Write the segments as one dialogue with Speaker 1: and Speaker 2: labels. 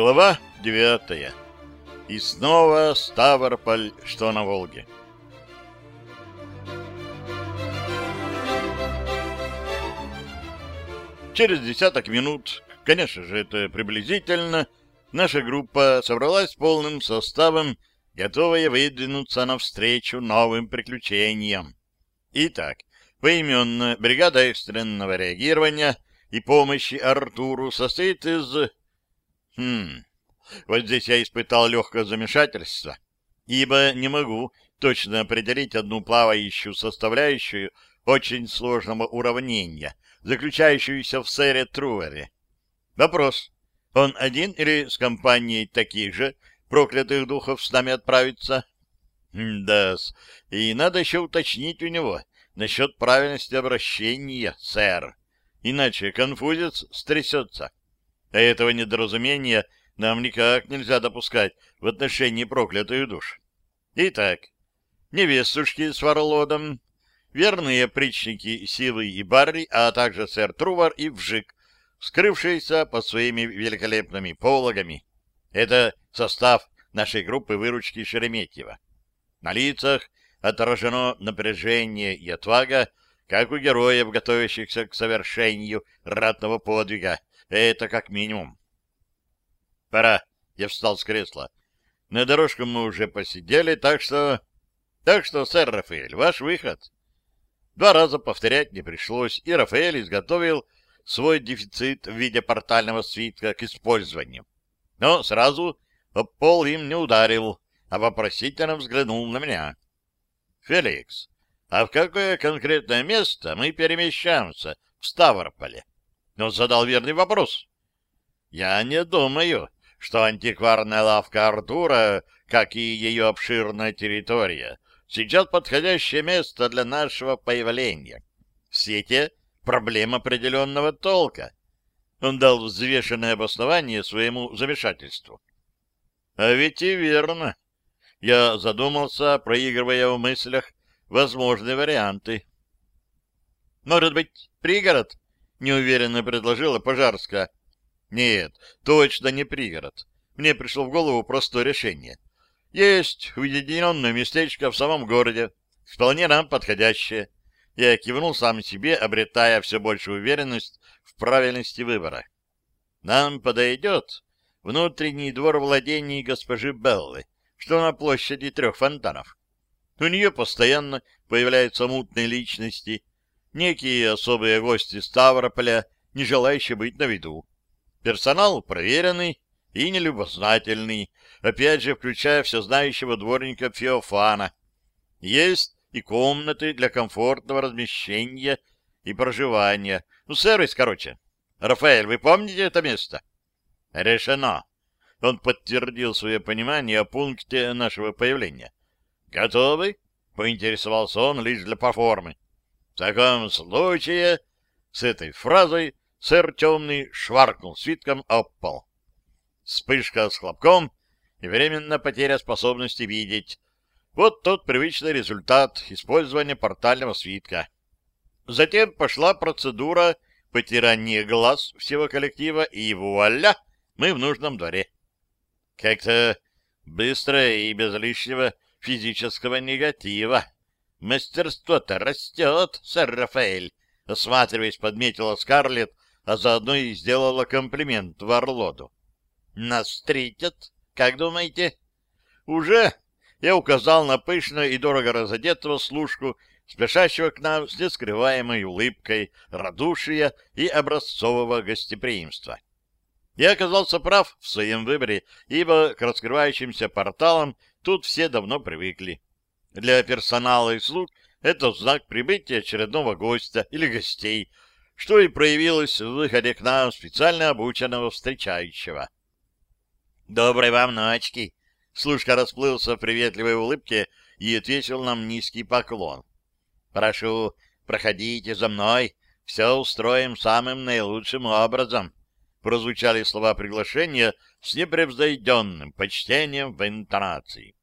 Speaker 1: Глава девятая. И снова Ставрополь, что на Волге. Через десяток минут, конечно же, это приблизительно, наша группа собралась полным составом, готовая выдвинуться навстречу новым приключениям. Итак, поименно бригада экстренного реагирования и помощи Артуру состоит из... Хм, вот здесь я испытал легкое замешательство, ибо не могу точно определить одну плавающую составляющую очень сложного уравнения, заключающуюся в сэре Труэре. Вопрос. Он один или с компанией таких же проклятых духов с нами отправится? да -с. и надо еще уточнить у него насчет правильности обращения, сэр. Иначе конфузец стрясется. А этого недоразумения нам никак нельзя допускать в отношении проклятых душ. Итак, невестушки с Варлодом, верные причники Силы и Барри, а также сэр Трувар и Вжик, скрывшиеся под своими великолепными пологами. Это состав нашей группы выручки Шереметьева. На лицах отражено напряжение и отвага, как у героев, готовящихся к совершению ратного подвига. Это как минимум. Пора. Я встал с кресла. На дорожку мы уже посидели, так что... Так что, сэр Рафаэль, ваш выход. Два раза повторять не пришлось, и Рафаэль изготовил свой дефицит в виде портального свитка к использованию. Но сразу пол им не ударил, а вопросительно взглянул на меня. — Феликс, а в какое конкретное место мы перемещаемся в Ставрополе? Он задал верный вопрос. Я не думаю, что антикварная лавка Артура, как и ее обширная территория, сейчас подходящее место для нашего появления. В свете проблем определенного толка. Он дал взвешенное обоснование своему замешательству. А ведь и верно. Я задумался, проигрывая в мыслях возможные варианты. Может быть, пригород? Неуверенно предложила Пожарская. Нет, точно не пригород. Мне пришло в голову простое решение. Есть уединенное местечко в самом городе, вполне нам подходящее. Я кивнул сам себе, обретая все большую уверенность в правильности выбора. Нам подойдет внутренний двор владений госпожи Беллы, что на площади трех фонтанов. У нее постоянно появляются мутные личности, некие особые гости Ставрополя, не желающие быть на виду. Персонал проверенный и нелюбознательный, опять же, включая всезнающего дворника Феофана. Есть и комнаты для комфортного размещения и проживания. Ну, сервис, короче. Рафаэль, вы помните это место? Решено. Он подтвердил свое понимание о пункте нашего появления. Готовы? Поинтересовался он лишь для проформы. Таком случае, с этой фразой сэр Темный шваркнул свитком об пол. Вспышка с хлопком и временно потеря способности видеть. Вот тот привычный результат использования портального свитка. Затем пошла процедура потирания глаз всего коллектива, и вуаля, мы в нужном дворе. Как-то быстро и без лишнего физического негатива. Мастерство-то растет, сэр Рафаэль, осматриваясь, подметила Скарлетт, а заодно и сделала комплимент Варлоду. Нас встретят, как думаете? Уже я указал на пышную и дорого разодетого служку, спешащего к нам с нескрываемой улыбкой, радушия и образцового гостеприимства. Я оказался прав в своем выборе, ибо к раскрывающимся порталам тут все давно привыкли. Для персонала и слуг это знак прибытия очередного гостя или гостей, что и проявилось в выходе к нам специально обученного встречающего. «Доброй вам ночки!» Слушка расплылся в приветливой улыбке и ответил нам низкий поклон. «Прошу, проходите за мной, все устроим самым наилучшим образом», прозвучали слова приглашения с непревзойденным почтением в интонации.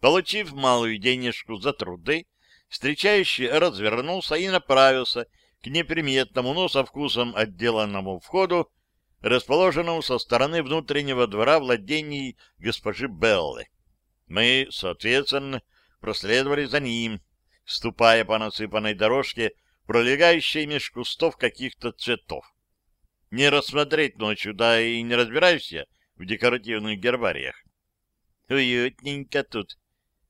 Speaker 1: Получив малую денежку за труды, встречающий развернулся и направился к неприметному, но со вкусом отделанному входу, расположенному со стороны внутреннего двора владений госпожи Беллы. Мы, соответственно, проследовали за ним, ступая по насыпанной дорожке, пролегающей меж кустов каких-то цветов. Не рассмотреть ночью, да и не разбираюсь я в декоративных гербариях. — Уютненько тут, —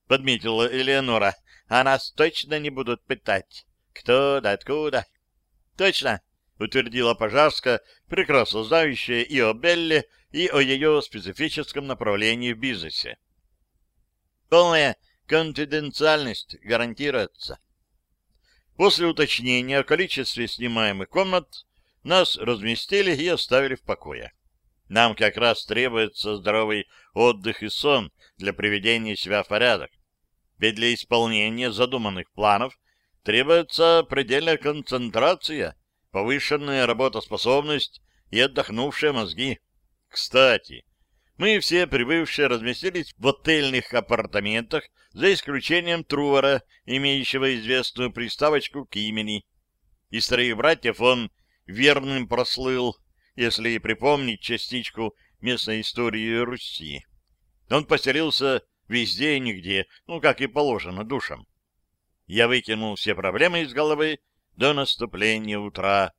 Speaker 1: подметила Элеонора. — А нас точно не будут пытать. Кто да откуда? — Точно, — утвердила Пожарская, прекрасно знающая и о Белле, и о ее специфическом направлении в бизнесе. Полная конфиденциальность гарантируется. После уточнения о количестве снимаемых комнат нас разместили и оставили в покое. Нам как раз требуется здоровый отдых и сон для приведения себя в порядок. Ведь для исполнения задуманных планов требуется предельная концентрация — повышенная работоспособность и отдохнувшие мозги. Кстати, мы все прибывшие разместились в отельных апартаментах, за исключением Трувора, имеющего известную приставочку к имени. Из троих братьев он верным прослыл, если и припомнить частичку местной истории Руси. Он поселился везде и нигде, ну, как и положено душам. Я выкинул все проблемы из головы до наступления утра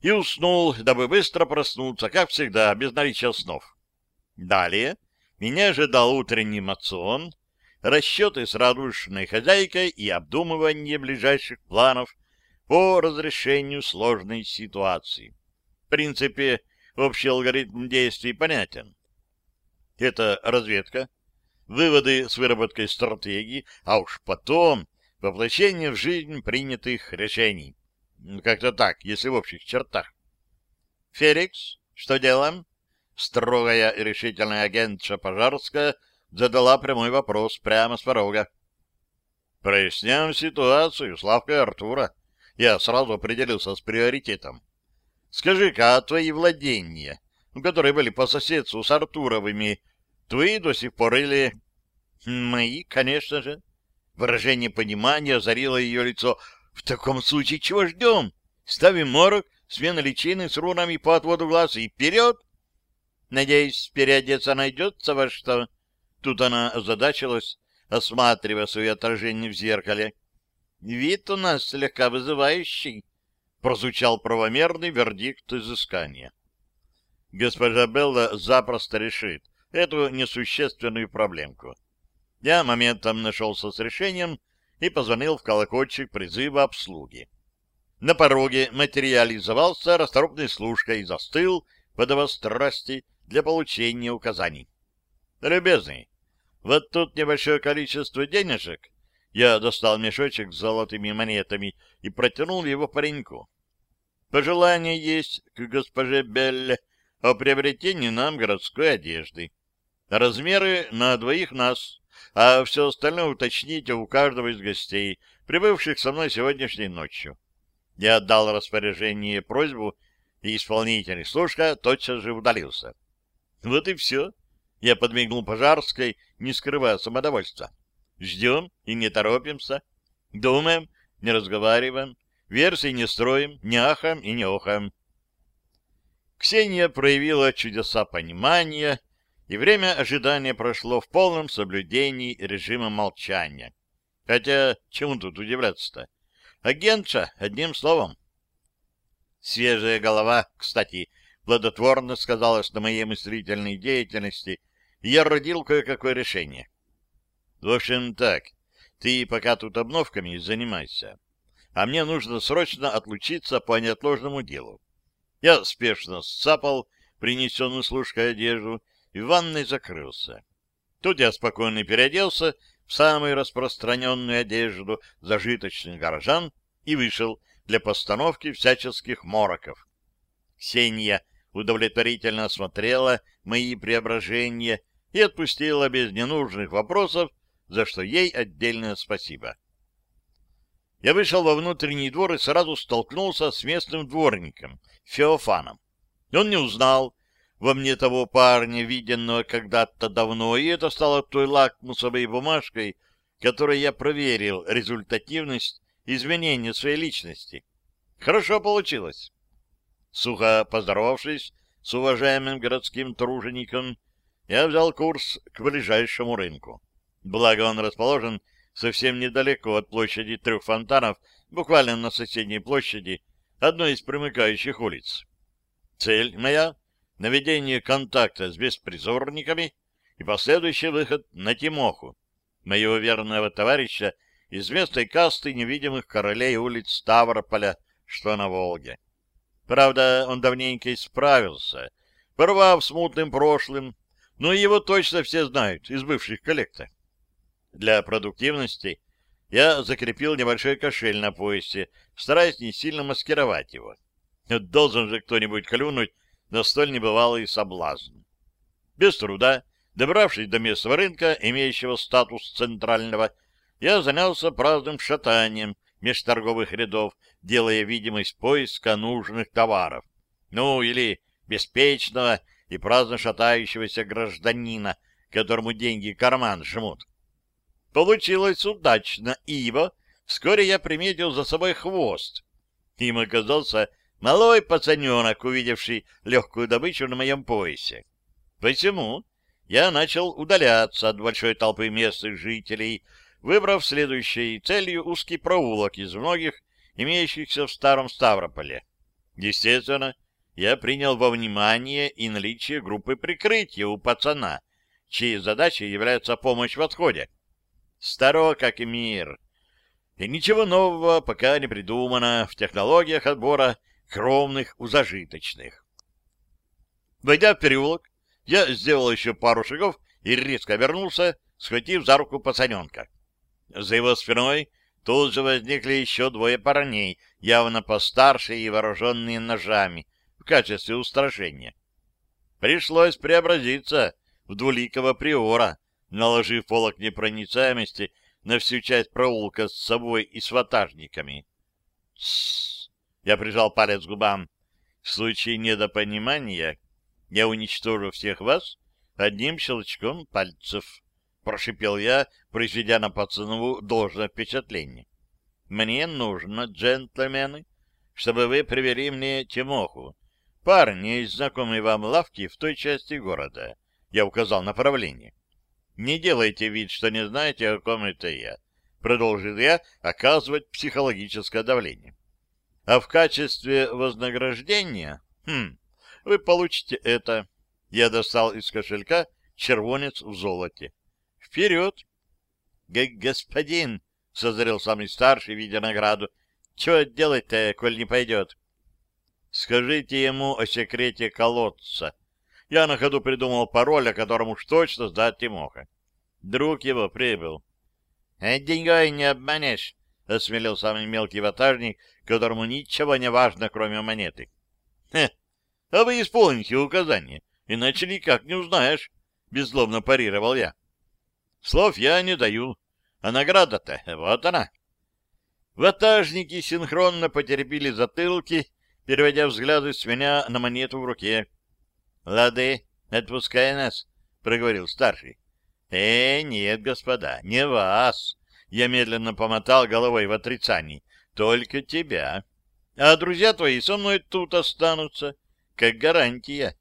Speaker 1: и уснул, дабы быстро проснуться, как всегда, без наличия снов. Далее меня ожидал утренний мацион, расчеты с радушной хозяйкой и обдумывание ближайших планов по разрешению сложной ситуации. В принципе, общий алгоритм действий понятен. Это разведка, выводы с выработкой стратегии, а уж потом воплощение в жизнь принятых решений. Как-то так, если в общих чертах. «Феликс, что делаем?» Строгая и решительная агентша Пожарская задала прямой вопрос прямо с порога. «Проясняем ситуацию, Славка Артура. Я сразу определился с приоритетом. Скажи-ка, а твои владения, которые были по соседству с Артуровыми, твои до сих пор или...» «Мои, конечно же». Выражение понимания озарило ее лицо. В таком случае чего ждем? Ставим морок, смена личины с рунами по отводу глаз и вперед! Надеюсь, переодеться найдется во что? Тут она озадачилась, осматривая свое отражение в зеркале. Вид у нас слегка вызывающий, прозвучал правомерный вердикт изыскания. Госпожа Белла запросто решит эту несущественную проблемку. Я моментом нашелся с решением и позвонил в колокольчик призыва обслуги. На пороге материализовался расторопный служка и застыл, подавая страсти для получения указаний. «Любезный, вот тут небольшое количество денежек». Я достал мешочек с золотыми монетами и протянул его пареньку. «Пожелание есть к госпоже Белле о приобретении нам городской одежды. Размеры на двоих нас а все остальное уточните у каждого из гостей, прибывших со мной сегодняшней ночью. Я отдал распоряжение просьбу, и исполнительный служка тотчас же удалился. Вот и все. Я подмигнул Пожарской, не скрывая самодовольства. Ждем и не торопимся. Думаем, не разговариваем. Версий не строим, не ахаем и не охаем. Ксения проявила чудеса понимания и время ожидания прошло в полном соблюдении режима молчания. Хотя, чему тут удивляться-то? Агентша, одним словом. Свежая голова, кстати, плодотворно сказалась на моей мыслительной деятельности, и я родил кое-какое решение. В общем, так, ты пока тут обновками занимайся, а мне нужно срочно отлучиться по неотложному делу. Я спешно сцапал принесенную служкой одежду и в ванной закрылся. Тут я спокойно переоделся в самую распространенную одежду зажиточных горожан и вышел для постановки всяческих мороков. Ксения удовлетворительно осмотрела мои преображения и отпустила без ненужных вопросов, за что ей отдельное спасибо. Я вышел во внутренний двор и сразу столкнулся с местным дворником, Феофаном. Он не узнал во мне того парня, виденного когда-то давно, и это стало той лакмусовой бумажкой, которой я проверил результативность изменения своей личности. Хорошо получилось. Сухо поздоровавшись, с уважаемым городским тружеником, я взял курс к ближайшему рынку. Благо он расположен совсем недалеко от площади трех фонтанов, буквально на соседней площади, одной из примыкающих улиц. Цель моя — наведение контакта с беспризорниками и последующий выход на Тимоху, моего верного товарища из местной касты невидимых королей улиц Ставрополя, что на Волге. Правда, он давненько исправился, порвав смутным прошлым, но его точно все знают из бывших коллекта. Для продуктивности я закрепил небольшой кошель на поясе, стараясь не сильно маскировать его. Должен же кто-нибудь клюнуть на столь небывалый соблазн. Без труда, добравшись до места рынка, имеющего статус центрального, я занялся праздным шатанием меж торговых рядов, делая видимость поиска нужных товаров. Ну, или беспечного и праздно шатающегося гражданина, которому деньги карман жмут. Получилось удачно, ибо вскоре я приметил за собой хвост. Им оказался малой пацаненок, увидевший легкую добычу на моем поясе. Посему я начал удаляться от большой толпы местных жителей, выбрав следующей целью узкий проулок из многих, имеющихся в Старом Ставрополе. Естественно, я принял во внимание и наличие группы прикрытия у пацана, чьей задачей является помощь в отходе. Старо как и мир. И ничего нового пока не придумано в технологиях отбора кровных у зажиточных. Войдя в переулок, я сделал еще пару шагов и резко обернулся, схватив за руку пацаненка. За его спиной тут же возникли еще двое парней, явно постарше и вооруженные ножами, в качестве устрашения. Пришлось преобразиться в двуликого приора, наложив полок непроницаемости на всю часть проулка с собой и с ватажниками. «Тссс!» — я прижал палец к губам. «В случае недопонимания я уничтожу всех вас одним щелчком пальцев» прошипел я, произведя на пацанову должное впечатление. «Мне нужно, джентльмены, чтобы вы привели мне Тимоху, парня из знакомой вам лавки в той части города». Я указал направление. «Не делайте вид, что не знаете, о ком это я», — продолжил я оказывать психологическое давление. «А в качестве вознаграждения, хм, вы получите это». Я достал из кошелька червонец в золоте. Вперед! Господин, — созрел самый старший, видя награду, — чего делать-то, коль не пойдет? Скажите ему о секрете колодца. Я на ходу придумал пароль, о котором уж точно сдать Тимоха. Друг его прибыл. «А — Деньгой не обманешь, — осмелел самый мелкий ватажник, которому ничего не важно, кроме монеты. — Хе, а вы исполните указание, иначе никак не узнаешь, — беззлобно парировал я. Слов я не даю, а награда-то вот она. Ватажники синхронно потерпели затылки, переводя взгляды с меня на монету в руке. — Лады, отпускай нас, — проговорил старший. — Э, нет, господа, не вас. Я медленно помотал головой в отрицании. Только тебя. А друзья твои со мной тут останутся, как гарантия.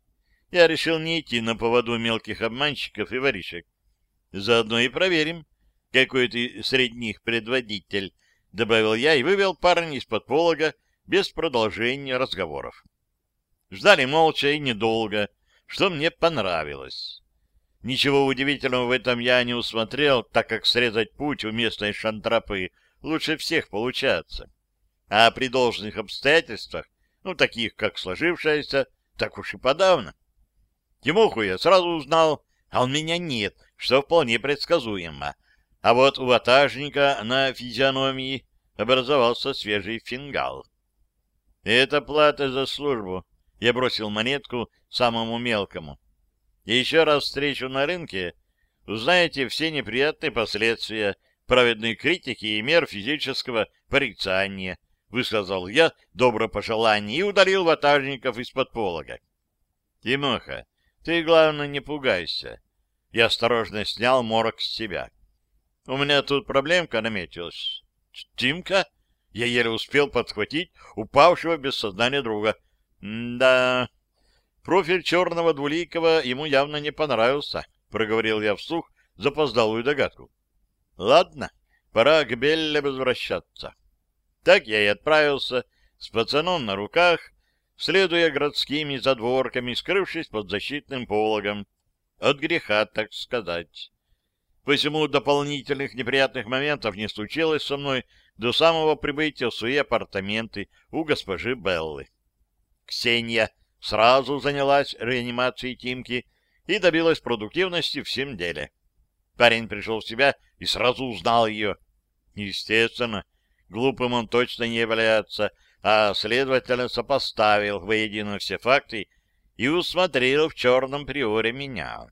Speaker 1: Я решил не идти на поводу мелких обманщиков и воришек. Заодно и проверим, какой ты среди них предводитель, — добавил я и вывел парня из-под полога без продолжения разговоров. Ждали молча и недолго, что мне понравилось. Ничего удивительного в этом я не усмотрел, так как срезать путь у местной шантропы лучше всех получается. А при должных обстоятельствах, ну, таких, как сложившаяся, так уж и подавно. Тимоху я сразу узнал, а он меня нет, что вполне предсказуемо. А вот у ватажника на физиономии образовался свежий фингал. «Это плата за службу», — я бросил монетку самому мелкому. И еще раз встречу на рынке, узнаете все неприятные последствия праведной критики и мер физического порицания, высказал я добро пожелание и удалил ватажников из-под полога. Тимоха, ты, главное, не пугайся. Я осторожно снял морок с себя. У меня тут проблемка наметилась. Тимка? Я еле успел подхватить упавшего без сознания друга. да, Профиль черного двуликого ему явно не понравился, проговорил я вслух запоздалую догадку. Ладно, пора к Белле возвращаться. Так я и отправился с пацаном на руках, следуя городскими задворками, скрывшись под защитным пологом. От греха, так сказать. Посему дополнительных неприятных моментов не случилось со мной до самого прибытия в свои апартаменты у госпожи Беллы. Ксения сразу занялась реанимацией Тимки и добилась продуктивности в всем деле. Парень пришел в себя и сразу узнал ее. Естественно, глупым он точно не является, а, следовательно, сопоставил воедино все факты и усмотрел в черном приоре меня.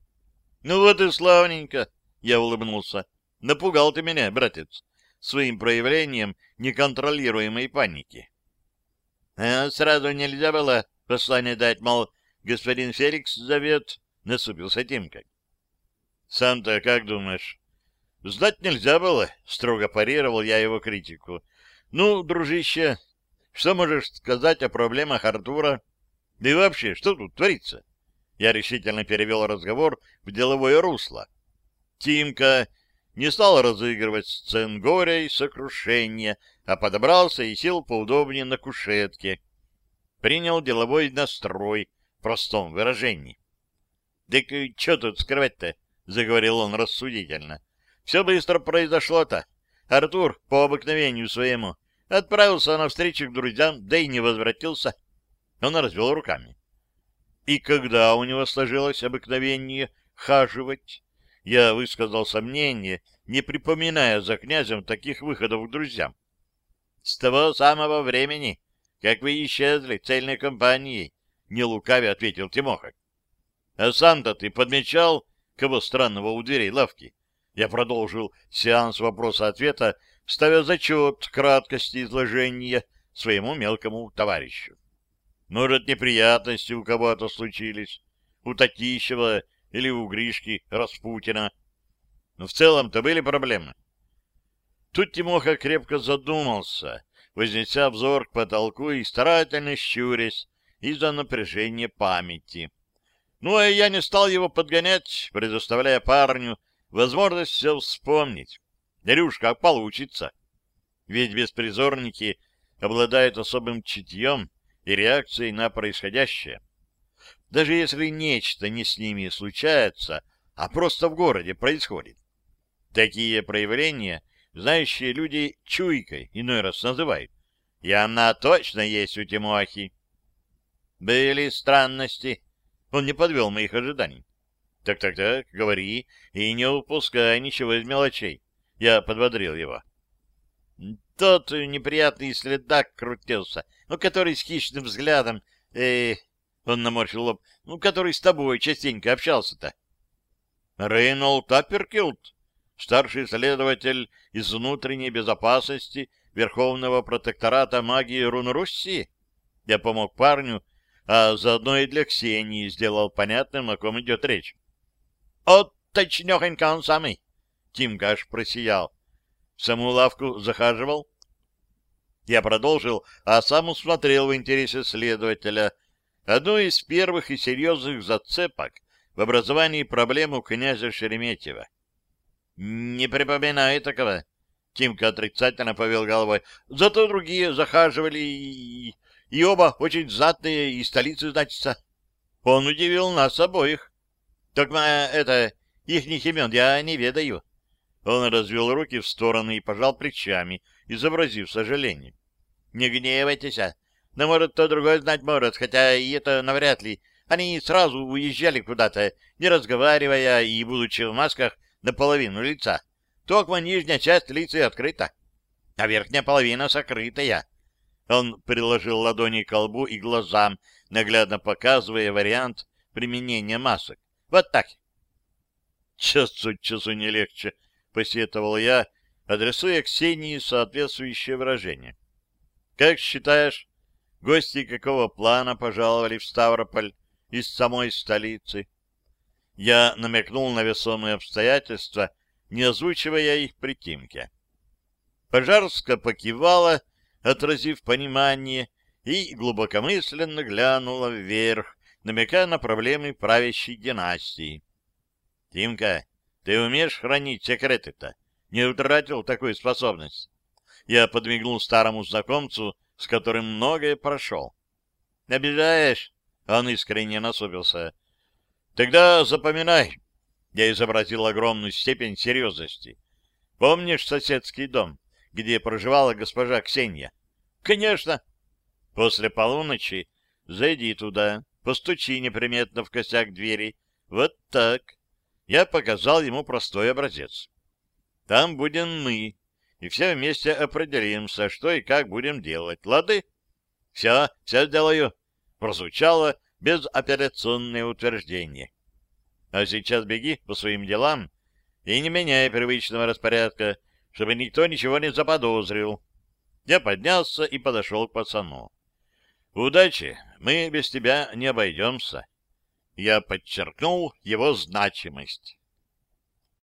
Speaker 1: — Ну вот и славненько, — я улыбнулся. — Напугал ты меня, братец, своим проявлением неконтролируемой паники. — А сразу нельзя было послание дать, мол, господин Феликс зовет, — насупился Тимка. — Сам-то как думаешь? — Знать нельзя было, — строго парировал я его критику. — Ну, дружище, что можешь сказать о проблемах Артура? Да и вообще, что тут творится? Я решительно перевел разговор в деловое русло. Тимка не стал разыгрывать сцен горя и сокрушения, а подобрался и сел поудобнее на кушетке. Принял деловой настрой в простом выражении. — Так что тут скрывать-то? — заговорил он рассудительно. — Все быстро произошло-то. Артур, по обыкновению своему, Отправился на встречу к друзьям, да и не возвратился. Он развел руками. И когда у него сложилось обыкновение хаживать, я высказал сомнение, не припоминая за князем таких выходов к друзьям. С того самого времени, как вы исчезли цельной компанией, не лукавя ответил Тимоха. А сам-то ты подмечал, кого странного у дверей лавки? Я продолжил сеанс вопроса-ответа, ставя зачет краткости изложения своему мелкому товарищу. Может, неприятности у кого-то случились, у Татищева или у Гришки Распутина. Но в целом-то были проблемы. Тут Тимоха крепко задумался, вознеся взор к потолку и старательно щурясь из-за напряжения памяти. Ну, а я не стал его подгонять, предоставляя парню возможность все вспомнить. Илюш, как получится. Ведь беспризорники обладают особым чутьем и реакцией на происходящее. Даже если нечто не с ними случается, а просто в городе происходит. Такие проявления знающие люди чуйкой иной раз называют. И она точно есть у Тимохи. Были странности. Он не подвел моих ожиданий. Так-так-так, говори, и не упускай ничего из мелочей. Я подбодрил его. Тот неприятный следак крутился, ну, который с хищным взглядом, э, он наморщил лоб, ну, который с тобой частенько общался-то. Рейнольд Апперкилд, старший следователь из внутренней безопасности Верховного протектората магии Рунруссии. Я помог парню, а заодно и для Ксении сделал понятным, о ком идет речь. — От точнёхонько он самый. Тимка аж просиял. В саму лавку захаживал? Я продолжил, а сам усмотрел в интересе следователя одну из первых и серьезных зацепок в образовании проблем у князя Шереметьева. Не припоминаю такого. Тимка отрицательно повел головой. Зато другие захаживали, и, и оба очень знатные, и столицы, значится. Он удивил нас обоих. Только это, ихних имен я не ведаю. Он развел руки в стороны и пожал плечами, изобразив сожаление. — Не гневайтесь, а. но, может, кто другой знать может, хотя и это навряд ли. Они сразу уезжали куда-то, не разговаривая и будучи в масках наполовину лица. Только нижняя часть лица открыта, а верхняя половина сокрытая. Он приложил ладони к лбу и глазам, наглядно показывая вариант применения масок. Вот так. Час от часу не легче, посетовал я, адресуя Ксении соответствующее выражение. «Как считаешь, гости какого плана пожаловали в Ставрополь из самой столицы?» Я намекнул на весомые обстоятельства, не озвучивая их при Тимке. Пожарска покивала, отразив понимание, и глубокомысленно глянула вверх, намекая на проблемы правящей династии. «Тимка, ты умеешь хранить секреты-то? Не утратил такую способность?» Я подмигнул старому знакомцу, с которым многое прошел. «Обижаешь?» — он искренне насупился. «Тогда запоминай». Я изобразил огромную степень серьезности. «Помнишь соседский дом, где проживала госпожа Ксения?» «Конечно». «После полуночи зайди туда, постучи неприметно в косяк двери. Вот так». Я показал ему простой образец. «Там будем мы, и все вместе определимся, что и как будем делать. Лады? Все, все сделаю. Прозвучало безоперационное утверждение. А сейчас беги по своим делам и не меняй привычного распорядка, чтобы никто ничего не заподозрил. Я поднялся и подошел к пацану. Удачи, мы без тебя не обойдемся. Я подчеркнул его значимость.